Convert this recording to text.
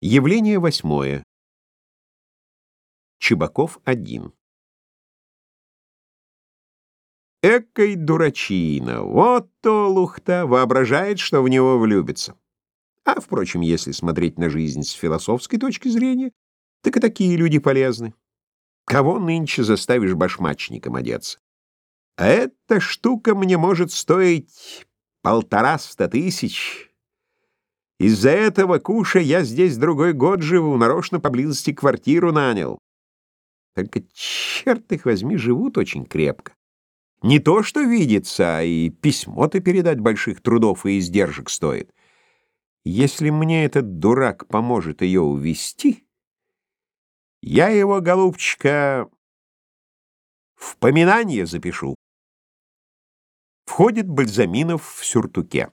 Явление восьмое. Чебаков один. Экой дурачина, вот то лухта, воображает, что в него влюбится. А, впрочем, если смотреть на жизнь с философской точки зрения, так и такие люди полезны. Кого нынче заставишь башмачником одеться? А эта штука мне может стоить полтораста тысяч, из-за этого, Куша, я здесь другой год живу, нарочно поблизости квартиру нанял. Только, черт их возьми, живут очень крепко. Не то, что видится, а и письмо-то передать больших трудов и издержек стоит. Если мне этот дурак поможет ее увести, я его, голубчика, в поминание запишу. Входит Бальзаминов в сюртуке.